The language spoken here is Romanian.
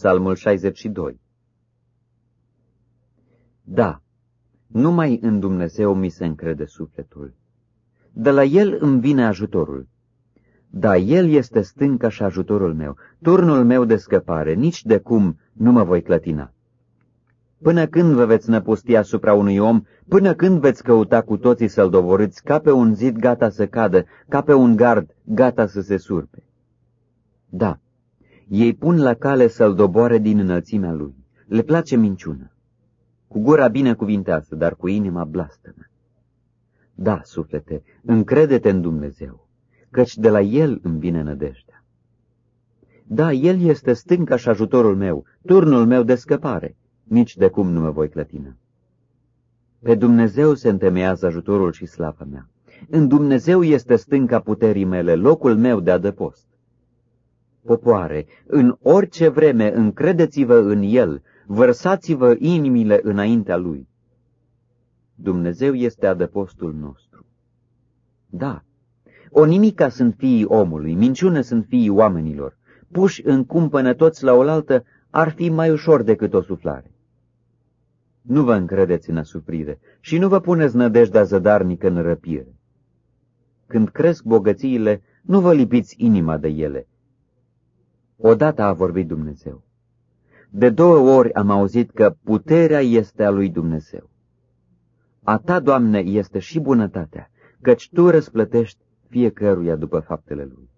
Psalmul 62 Da, numai în Dumnezeu mi se încrede sufletul. De la El îmi vine ajutorul. Da, El este stânca și ajutorul meu, turnul meu de scăpare, nici de cum nu mă voi clătina. Până când vă veți năpusti asupra unui om, până când veți căuta cu toții să-l dovorâți ca pe un zid gata să cadă, ca pe un gard gata să se surpe? Da, ei pun la cale să-l doboare din înălțimea lui. Le place minciună. Cu gura binecuvinteasă, dar cu inima blastămă. Da, suflete, încrede-te în Dumnezeu, căci de la El îmi vine nădejdea. Da, El este stânca și ajutorul meu, turnul meu de scăpare, nici de cum nu mă voi clătină. Pe Dumnezeu se întemeiază ajutorul și slava mea. În Dumnezeu este stânca puterii mele, locul meu de adăpost. Popoare, în orice vreme încredeți-vă în El, vărsați-vă inimile înaintea Lui. Dumnezeu este adăpostul nostru. Da, o nimica sunt fiii omului, minciună sunt fiii oamenilor, puși în cumpănă toți la oaltă, ar fi mai ușor decât o suflare. Nu vă încredeți în asuprire și nu vă puneți nădejdea zădarnică în răpire. Când cresc bogățiile, nu vă lipiți inima de ele. Odată a vorbit Dumnezeu. De două ori am auzit că puterea este a lui Dumnezeu. A ta, Doamne, este și bunătatea, căci Tu răsplătești fiecăruia după faptele lui.